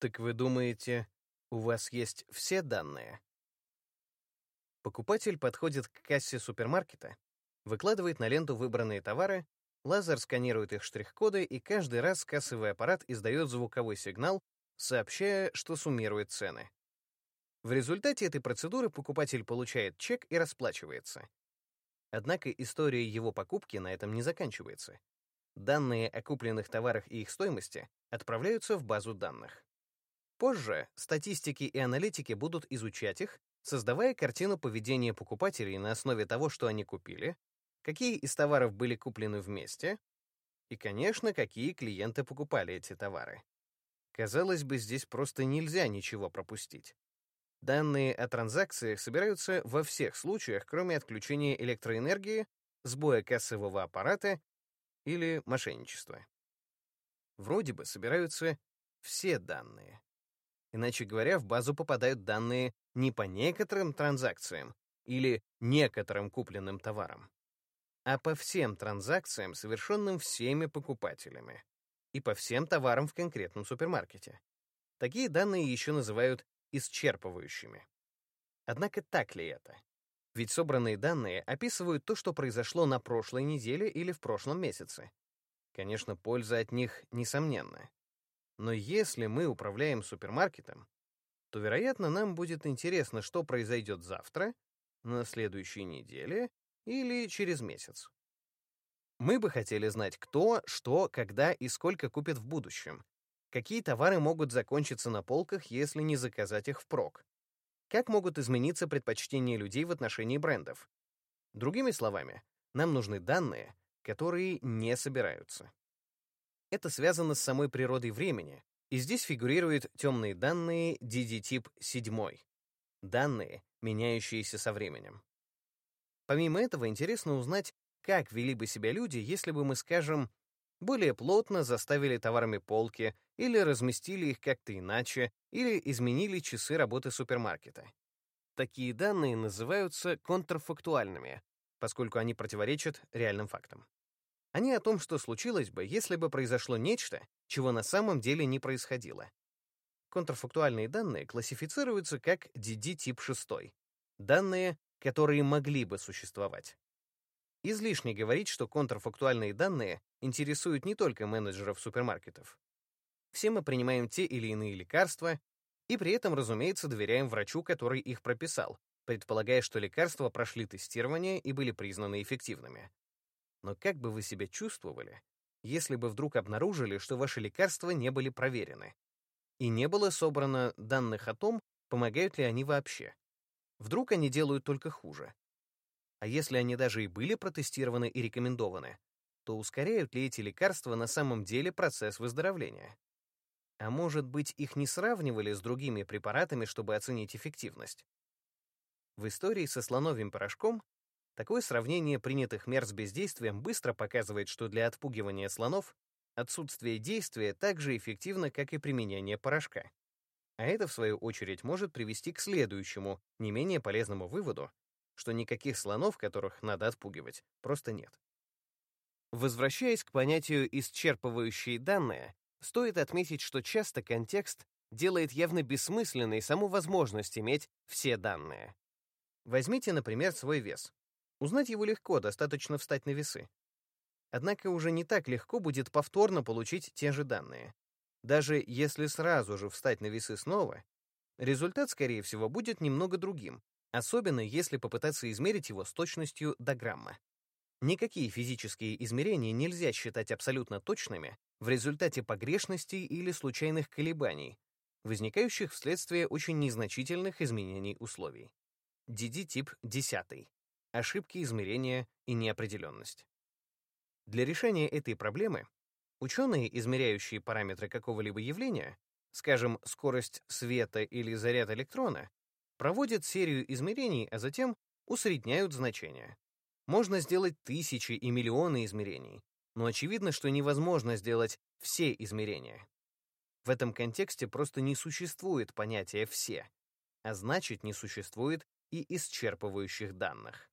Так вы думаете, у вас есть все данные? Покупатель подходит к кассе супермаркета, выкладывает на ленту выбранные товары, лазер сканирует их штрих-коды, и каждый раз кассовый аппарат издает звуковой сигнал, сообщая, что суммирует цены. В результате этой процедуры покупатель получает чек и расплачивается. Однако история его покупки на этом не заканчивается. Данные о купленных товарах и их стоимости отправляются в базу данных. Позже статистики и аналитики будут изучать их, создавая картину поведения покупателей на основе того, что они купили, какие из товаров были куплены вместе, и, конечно, какие клиенты покупали эти товары. Казалось бы, здесь просто нельзя ничего пропустить. Данные о транзакциях собираются во всех случаях, кроме отключения электроэнергии, сбоя кассового аппарата или мошенничества. Вроде бы собираются все данные. Иначе говоря, в базу попадают данные не по некоторым транзакциям или некоторым купленным товарам, а по всем транзакциям, совершенным всеми покупателями, и по всем товарам в конкретном супермаркете. Такие данные еще называют исчерпывающими. Однако так ли это? Ведь собранные данные описывают то, что произошло на прошлой неделе или в прошлом месяце. Конечно, польза от них несомненна. Но если мы управляем супермаркетом, то, вероятно, нам будет интересно, что произойдет завтра, на следующей неделе или через месяц. Мы бы хотели знать, кто, что, когда и сколько купит в будущем, какие товары могут закончиться на полках, если не заказать их впрок, как могут измениться предпочтения людей в отношении брендов. Другими словами, нам нужны данные, которые не собираются. Это связано с самой природой времени, и здесь фигурируют темные данные DD-тип 7. Данные, меняющиеся со временем. Помимо этого, интересно узнать, как вели бы себя люди, если бы мы, скажем, более плотно заставили товарами полки или разместили их как-то иначе, или изменили часы работы супермаркета. Такие данные называются контрфактуальными, поскольку они противоречат реальным фактам. Они о том, что случилось бы, если бы произошло нечто, чего на самом деле не происходило. Контрфактуальные данные классифицируются как DD тип 6. Данные, которые могли бы существовать. Излишне говорить, что контрфактуальные данные интересуют не только менеджеров супермаркетов. Все мы принимаем те или иные лекарства и при этом, разумеется, доверяем врачу, который их прописал, предполагая, что лекарства прошли тестирование и были признаны эффективными. Но как бы вы себя чувствовали, если бы вдруг обнаружили, что ваши лекарства не были проверены? И не было собрано данных о том, помогают ли они вообще. Вдруг они делают только хуже. А если они даже и были протестированы и рекомендованы, то ускоряют ли эти лекарства на самом деле процесс выздоровления? А может быть, их не сравнивали с другими препаратами, чтобы оценить эффективность? В истории со слоновьим порошком Такое сравнение принятых мер с бездействием быстро показывает, что для отпугивания слонов отсутствие действия так же эффективно, как и применение порошка. А это, в свою очередь, может привести к следующему, не менее полезному выводу, что никаких слонов, которых надо отпугивать, просто нет. Возвращаясь к понятию «исчерпывающие данные», стоит отметить, что часто контекст делает явно бессмысленной саму возможность иметь все данные. Возьмите, например, свой вес. Узнать его легко, достаточно встать на весы. Однако уже не так легко будет повторно получить те же данные. Даже если сразу же встать на весы снова, результат, скорее всего, будет немного другим, особенно если попытаться измерить его с точностью до грамма. Никакие физические измерения нельзя считать абсолютно точными в результате погрешностей или случайных колебаний, возникающих вследствие очень незначительных изменений условий. DD-тип 10 ошибки измерения и неопределенность. Для решения этой проблемы ученые, измеряющие параметры какого-либо явления, скажем, скорость света или заряд электрона, проводят серию измерений, а затем усредняют значения. Можно сделать тысячи и миллионы измерений, но очевидно, что невозможно сделать все измерения. В этом контексте просто не существует понятия «все», а значит, не существует и исчерпывающих данных.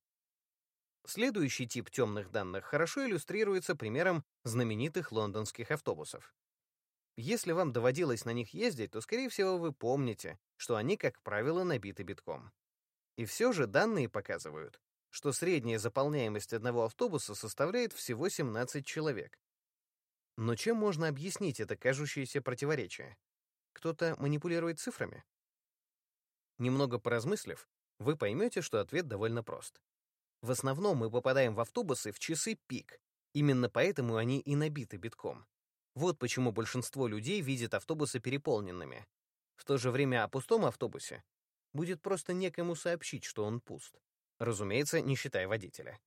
Следующий тип темных данных хорошо иллюстрируется примером знаменитых лондонских автобусов. Если вам доводилось на них ездить, то, скорее всего, вы помните, что они, как правило, набиты битком. И все же данные показывают, что средняя заполняемость одного автобуса составляет всего 17 человек. Но чем можно объяснить это кажущееся противоречие? Кто-то манипулирует цифрами? Немного поразмыслив, вы поймете, что ответ довольно прост. В основном мы попадаем в автобусы в часы пик. Именно поэтому они и набиты битком. Вот почему большинство людей видят автобусы переполненными. В то же время о пустом автобусе будет просто некому сообщить, что он пуст. Разумеется, не считая водителя.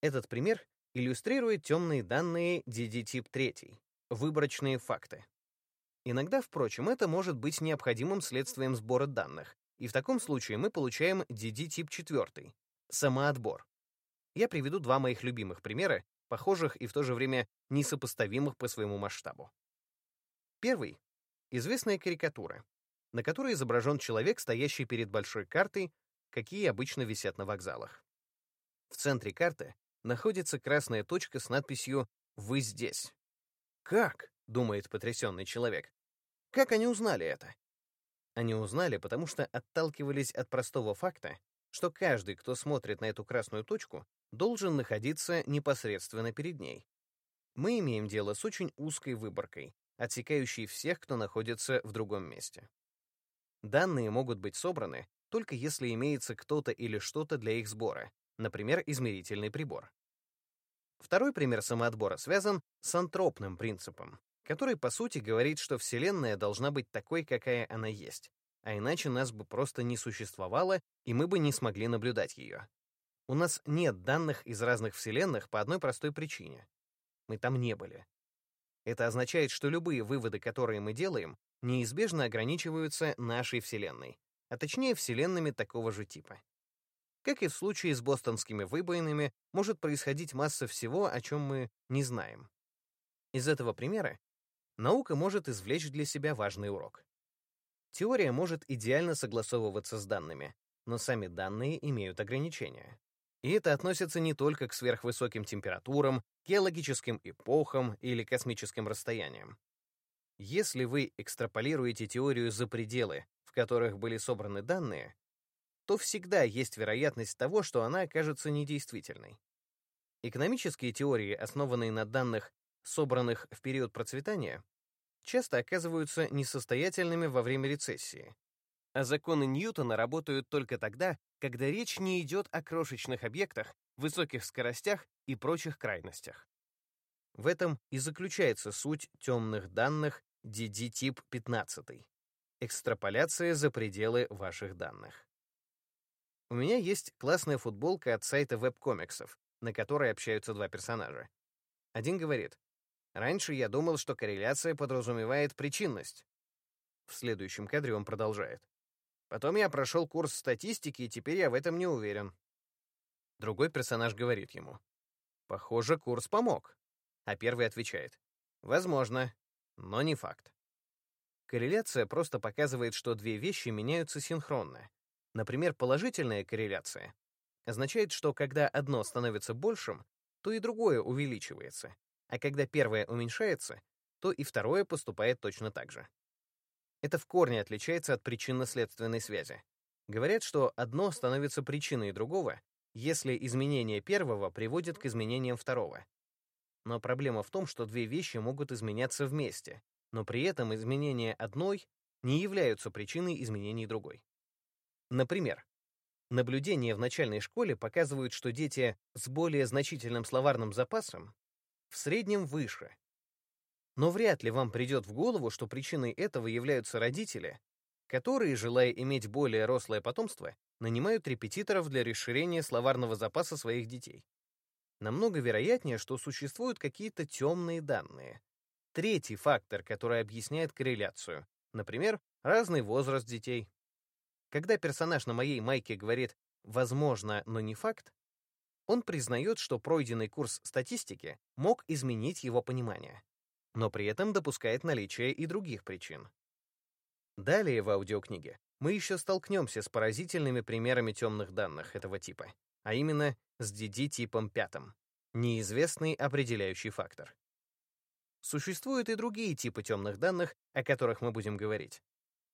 Этот пример иллюстрирует темные данные DD-тип 3, выборочные факты. Иногда, впрочем, это может быть необходимым следствием сбора данных, и в таком случае мы получаем DD-тип 4, самоотбор. Я приведу два моих любимых примера, похожих и в то же время несопоставимых по своему масштабу. Первый — известная карикатура, на которой изображен человек, стоящий перед большой картой, какие обычно висят на вокзалах. В центре карты находится красная точка с надписью «Вы здесь». «Как?» — думает потрясенный человек. «Как они узнали это?» Они узнали, потому что отталкивались от простого факта, что каждый, кто смотрит на эту красную точку, должен находиться непосредственно перед ней. Мы имеем дело с очень узкой выборкой, отсекающей всех, кто находится в другом месте. Данные могут быть собраны только если имеется кто-то или что-то для их сбора, например, измерительный прибор. Второй пример самоотбора связан с антропным принципом, который, по сути, говорит, что Вселенная должна быть такой, какая она есть, а иначе нас бы просто не существовало, и мы бы не смогли наблюдать ее. У нас нет данных из разных вселенных по одной простой причине. Мы там не были. Это означает, что любые выводы, которые мы делаем, неизбежно ограничиваются нашей Вселенной, а точнее Вселенными такого же типа. Как и в случае с бостонскими выбоинами, может происходить масса всего, о чем мы не знаем. Из этого примера наука может извлечь для себя важный урок. Теория может идеально согласовываться с данными, но сами данные имеют ограничения. И это относится не только к сверхвысоким температурам, геологическим эпохам или космическим расстояниям. Если вы экстраполируете теорию за пределы, в которых были собраны данные, то всегда есть вероятность того, что она окажется недействительной. Экономические теории, основанные на данных, собранных в период процветания, часто оказываются несостоятельными во время рецессии, а законы Ньютона работают только тогда, когда речь не идет о крошечных объектах, высоких скоростях и прочих крайностях. В этом и заключается суть темных данных DD-тип 15. Экстраполяция за пределы ваших данных. У меня есть классная футболка от сайта веб-комиксов, на которой общаются два персонажа. Один говорит, «Раньше я думал, что корреляция подразумевает причинность». В следующем кадре он продолжает. Потом я прошел курс статистики, и теперь я в этом не уверен. Другой персонаж говорит ему. Похоже, курс помог. А первый отвечает. Возможно, но не факт. Корреляция просто показывает, что две вещи меняются синхронно. Например, положительная корреляция означает, что когда одно становится большим, то и другое увеличивается, а когда первое уменьшается, то и второе поступает точно так же. Это в корне отличается от причинно-следственной связи. Говорят, что одно становится причиной другого, если изменение первого приводит к изменениям второго. Но проблема в том, что две вещи могут изменяться вместе, но при этом изменения одной не являются причиной изменений другой. Например, наблюдения в начальной школе показывают, что дети с более значительным словарным запасом в среднем выше, но вряд ли вам придет в голову, что причиной этого являются родители, которые, желая иметь более рослое потомство, нанимают репетиторов для расширения словарного запаса своих детей. Намного вероятнее, что существуют какие-то темные данные. Третий фактор, который объясняет корреляцию, например, разный возраст детей. Когда персонаж на моей майке говорит «возможно, но не факт», он признает, что пройденный курс статистики мог изменить его понимание но при этом допускает наличие и других причин. Далее в аудиокниге мы еще столкнемся с поразительными примерами темных данных этого типа, а именно с DD-типом пятым, неизвестный определяющий фактор. Существуют и другие типы темных данных, о которых мы будем говорить.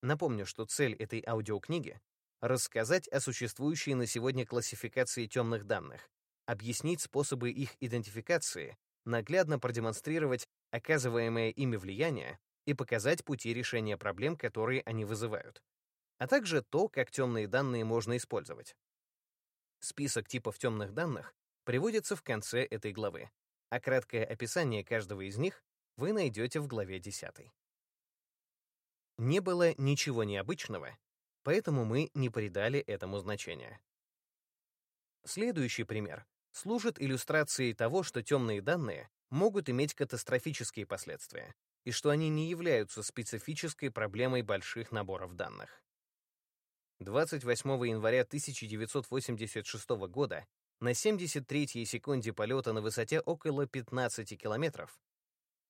Напомню, что цель этой аудиокниги — рассказать о существующей на сегодня классификации темных данных, объяснить способы их идентификации, наглядно продемонстрировать оказываемое ими влияние и показать пути решения проблем, которые они вызывают, а также то, как темные данные можно использовать. Список типов темных данных приводится в конце этой главы, а краткое описание каждого из них вы найдете в главе 10. Не было ничего необычного, поэтому мы не придали этому значения. Следующий пример служит иллюстрацией того, что темные данные могут иметь катастрофические последствия и что они не являются специфической проблемой больших наборов данных. 28 января 1986 года на 73-й секунде полета на высоте около 15 километров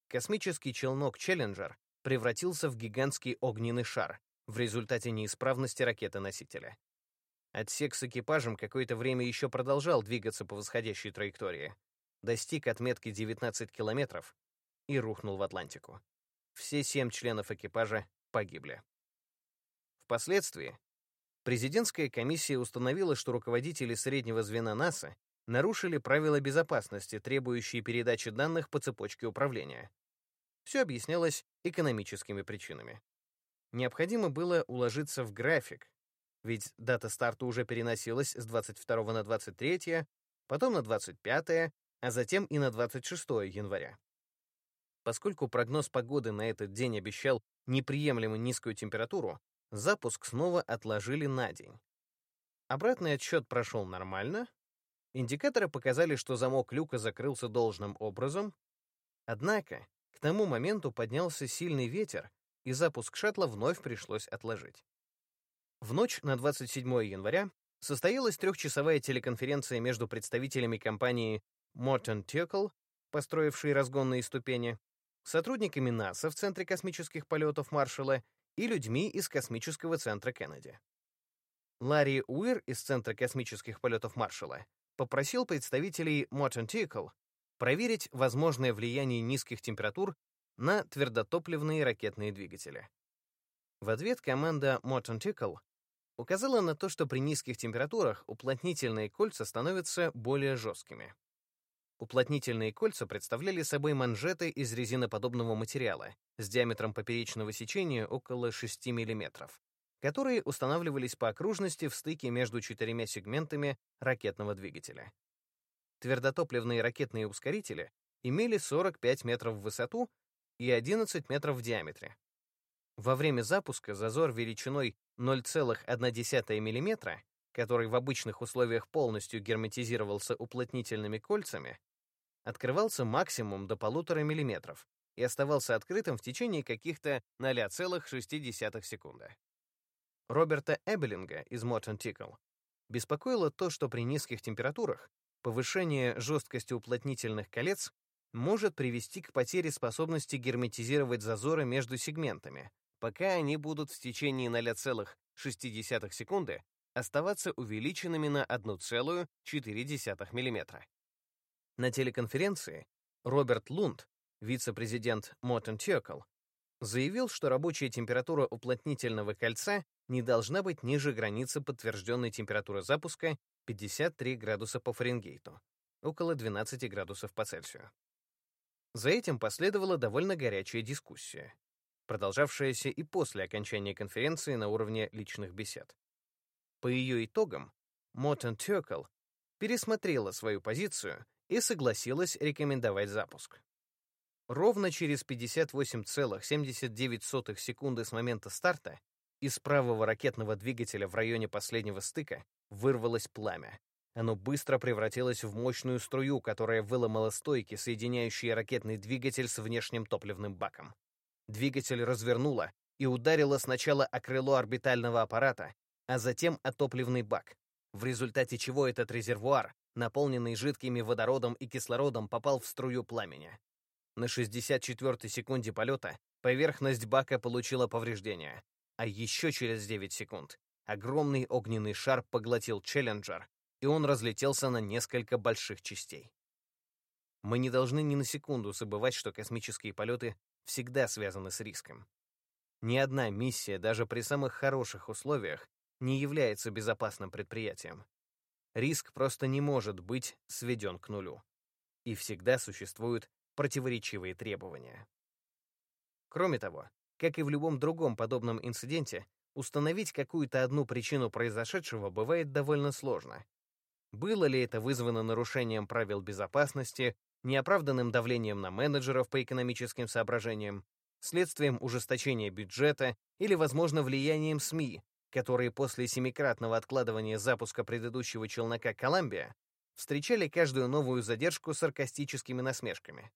космический челнок «Челленджер» превратился в гигантский огненный шар в результате неисправности ракеты-носителя. Отсек с экипажем какое-то время еще продолжал двигаться по восходящей траектории, достиг отметки 19 километров и рухнул в Атлантику. Все семь членов экипажа погибли. Впоследствии президентская комиссия установила, что руководители среднего звена НАСА нарушили правила безопасности, требующие передачи данных по цепочке управления. Все объяснялось экономическими причинами. Необходимо было уложиться в график, ведь дата старта уже переносилась с 22 на 23, потом на 25, а затем и на 26 января. Поскольку прогноз погоды на этот день обещал неприемлемо низкую температуру, запуск снова отложили на день. Обратный отсчет прошел нормально, Индикаторы показали, что замок люка закрылся должным образом, однако к тому моменту поднялся сильный ветер, и запуск шаттла вновь пришлось отложить. В ночь на 27 января состоялась трехчасовая телеконференция между представителями компании Morton Tickle, построившей разгонные ступени, сотрудниками НАСА в Центре космических полетов Маршалла и людьми из Космического центра Кеннеди. Ларри Уир из Центра космических полетов Маршалла попросил представителей Morton Tickle проверить возможное влияние низких температур на твердотопливные ракетные двигатели. В ответ команда Morton Tickle указала на то, что при низких температурах уплотнительные кольца становятся более жесткими. Уплотнительные кольца представляли собой манжеты из резиноподобного материала с диаметром поперечного сечения около 6 мм, которые устанавливались по окружности в стыке между четырьмя сегментами ракетного двигателя. Твердотопливные ракетные ускорители имели 45 метров в высоту и 11 метров в диаметре. Во время запуска зазор величиной 0,1 мм, который в обычных условиях полностью герметизировался уплотнительными кольцами, открывался максимум до 1,5 мм и оставался открытым в течение каких-то 0,6 секунды. Роберта Эбелинга из Morton Tickle беспокоило то, что при низких температурах повышение жесткости уплотнительных колец может привести к потере способности герметизировать зазоры между сегментами, пока они будут в течение 0,6 секунды оставаться увеличенными на 1,4 мм. На телеконференции Роберт Лунд, вице-президент Morton Tickle, заявил, что рабочая температура уплотнительного кольца не должна быть ниже границы подтвержденной температуры запуска 53 градуса по Фаренгейту, около 12 градусов по Цельсию. За этим последовала довольно горячая дискуссия, продолжавшаяся и после окончания конференции на уровне личных бесед. По ее итогам, Мотон Тёкл пересмотрела свою позицию и согласилась рекомендовать запуск. Ровно через 58,79 секунды с момента старта из правого ракетного двигателя в районе последнего стыка вырвалось пламя. Оно быстро превратилось в мощную струю, которая выломала стойки, соединяющие ракетный двигатель с внешним топливным баком. Двигатель развернуло и ударило сначала о крыло орбитального аппарата, а затем о топливный бак, в результате чего этот резервуар, наполненный жидкими водородом и кислородом, попал в струю пламени. На 64-й секунде полета поверхность бака получила повреждения, а еще через 9 секунд огромный огненный шар поглотил Челленджер, и он разлетелся на несколько больших частей. Мы не должны ни на секунду забывать, что космические полеты всегда связаны с риском. Ни одна миссия, даже при самых хороших условиях, не является безопасным предприятием. Риск просто не может быть сведен к нулю. И всегда существуют противоречивые требования. Кроме того, как и в любом другом подобном инциденте, установить какую-то одну причину произошедшего бывает довольно сложно. Было ли это вызвано нарушением правил безопасности, неоправданным давлением на менеджеров по экономическим соображениям, следствием ужесточения бюджета или, возможно, влиянием СМИ, которые после семикратного откладывания запуска предыдущего челнока «Коламбия» встречали каждую новую задержку саркастическими насмешками.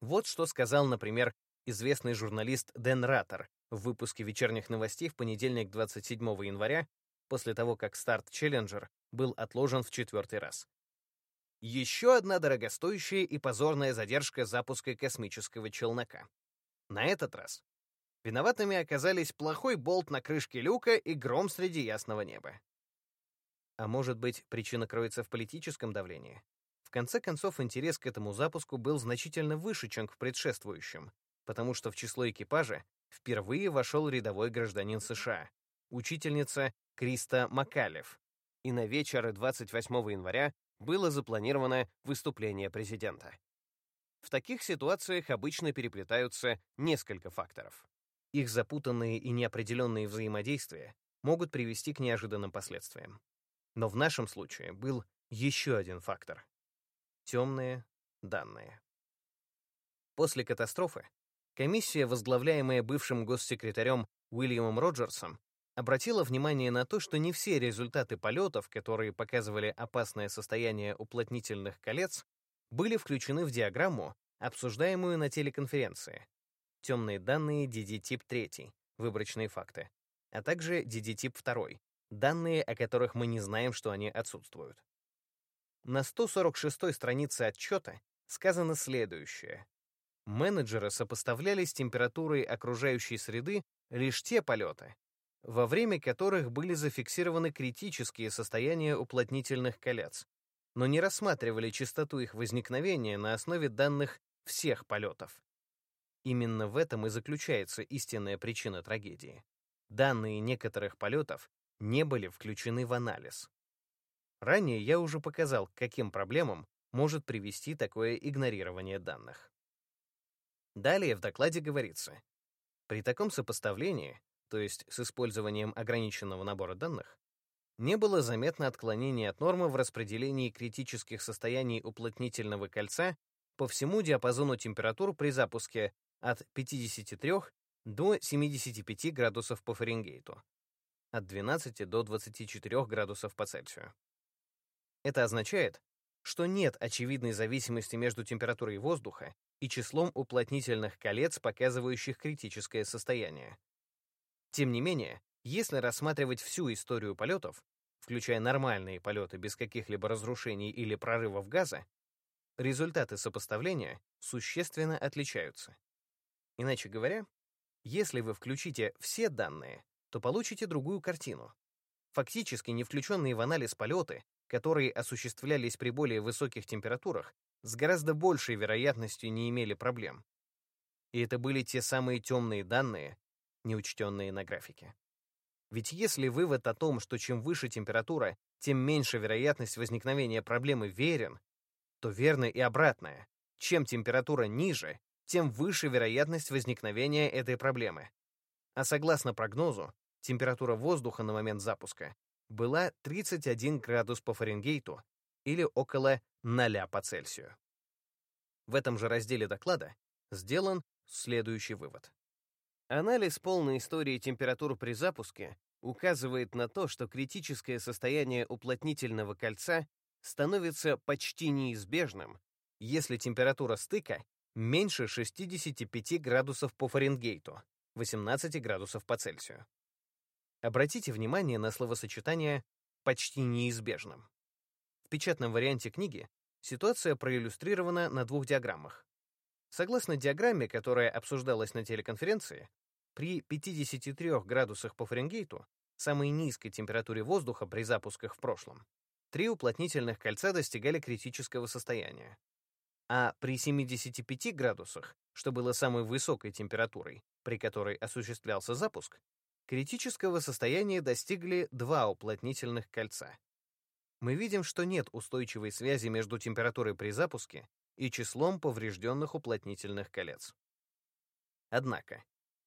Вот что сказал, например, известный журналист Дэн Раттер в выпуске вечерних новостей в понедельник 27 января, после того, как старт Челленджер был отложен в четвертый раз. Еще одна дорогостоящая и позорная задержка запуска космического челнока. На этот раз виноватыми оказались плохой болт на крышке люка и гром среди ясного неба. А может быть, причина кроется в политическом давлении? В конце концов, интерес к этому запуску был значительно выше, чем к предшествующим, потому что в число экипажа впервые вошел рядовой гражданин США, учительница Криста Макалев, и на вечер 28 января было запланировано выступление президента. В таких ситуациях обычно переплетаются несколько факторов. Их запутанные и неопределенные взаимодействия могут привести к неожиданным последствиям. Но в нашем случае был еще один фактор — темные данные. После катастрофы комиссия, возглавляемая бывшим госсекретарем Уильямом Роджерсом, обратила внимание на то, что не все результаты полетов, которые показывали опасное состояние уплотнительных колец, были включены в диаграмму, обсуждаемую на телеконференции. Темные данные DD-тип 3, выборочные факты, а также DD-тип 2, данные, о которых мы не знаем, что они отсутствуют. На 146-й странице отчета сказано следующее. Менеджеры сопоставляли с температурой окружающей среды лишь те полеты, во время которых были зафиксированы критические состояния уплотнительных колец, но не рассматривали частоту их возникновения на основе данных всех полетов. Именно в этом и заключается истинная причина трагедии. Данные некоторых полетов не были включены в анализ. Ранее я уже показал, к каким проблемам может привести такое игнорирование данных. Далее в докладе говорится, при таком сопоставлении то есть с использованием ограниченного набора данных, не было заметно отклонения от нормы в распределении критических состояний уплотнительного кольца по всему диапазону температур при запуске от 53 до 75 градусов по Фаренгейту, от 12 до 24 градусов по Цельсию. Это означает, что нет очевидной зависимости между температурой воздуха и числом уплотнительных колец, показывающих критическое состояние. Тем не менее, если рассматривать всю историю полетов, включая нормальные полеты без каких-либо разрушений или прорывов газа, результаты сопоставления существенно отличаются. Иначе говоря, если вы включите все данные, то получите другую картину. Фактически не включенные в анализ полеты, которые осуществлялись при более высоких температурах, с гораздо большей вероятностью не имели проблем. И это были те самые темные данные, неучтенные на графике. Ведь если вывод о том, что чем выше температура, тем меньше вероятность возникновения проблемы верен, то верно и обратное. Чем температура ниже, тем выше вероятность возникновения этой проблемы. А согласно прогнозу, температура воздуха на момент запуска была 31 градус по Фаренгейту или около 0 по Цельсию. В этом же разделе доклада сделан следующий вывод. Анализ полной истории температур при запуске указывает на то, что критическое состояние уплотнительного кольца становится почти неизбежным, если температура стыка меньше 65 градусов по Фаренгейту, 18 градусов по Цельсию. Обратите внимание на словосочетание «почти неизбежным». В печатном варианте книги ситуация проиллюстрирована на двух диаграммах. Согласно диаграмме, которая обсуждалась на телеконференции, при 53 градусах по Фаренгейту, самой низкой температуре воздуха при запусках в прошлом, три уплотнительных кольца достигали критического состояния. а при 75 градусах, что было самой высокой температурой, при которой осуществлялся запуск, критического состояния достигли два уплотнительных кольца. Мы видим, что нет устойчивой связи между температурой при запуске и числом поврежденных уплотнительных колец. Однако,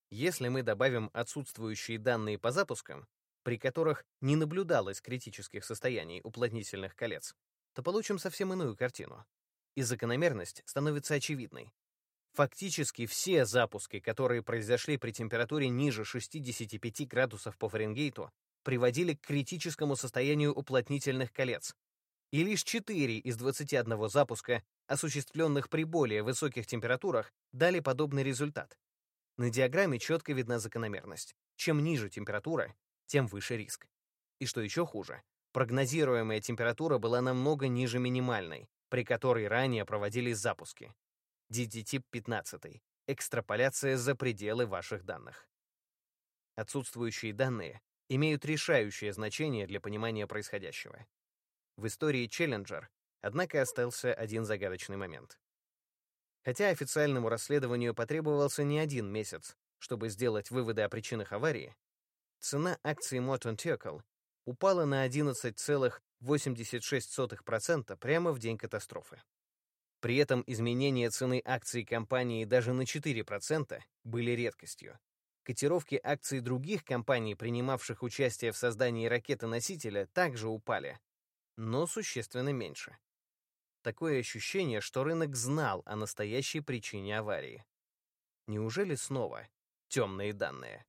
если мы добавим отсутствующие данные по запускам, при которых не наблюдалось критических состояний уплотнительных колец, то получим совсем иную картину. И закономерность становится очевидной. Фактически все запуски, которые произошли при температуре ниже 65 градусов по Фаренгейту, приводили к критическому состоянию уплотнительных колец. И лишь 4 из 21 запуска, осуществленных при более высоких температурах, дали подобный результат. На диаграмме четко видна закономерность. Чем ниже температура, тем выше риск. И что еще хуже, прогнозируемая температура была намного ниже минимальной, при которой ранее проводились запуски. DD-15. Экстраполяция за пределы ваших данных. Отсутствующие данные имеют решающее значение для понимания происходящего. В истории Challenger, однако, остался один загадочный момент. Хотя официальному расследованию потребовался не один месяц, чтобы сделать выводы о причинах аварии, цена акций Moton Tecal упала на 11,86% прямо в день катастрофы. При этом изменения цены акций компании даже на 4% были редкостью. Котировки акций других компаний, принимавших участие в создании ракеты-носителя, также упали, но существенно меньше. Такое ощущение, что рынок знал о настоящей причине аварии. Неужели снова темные данные?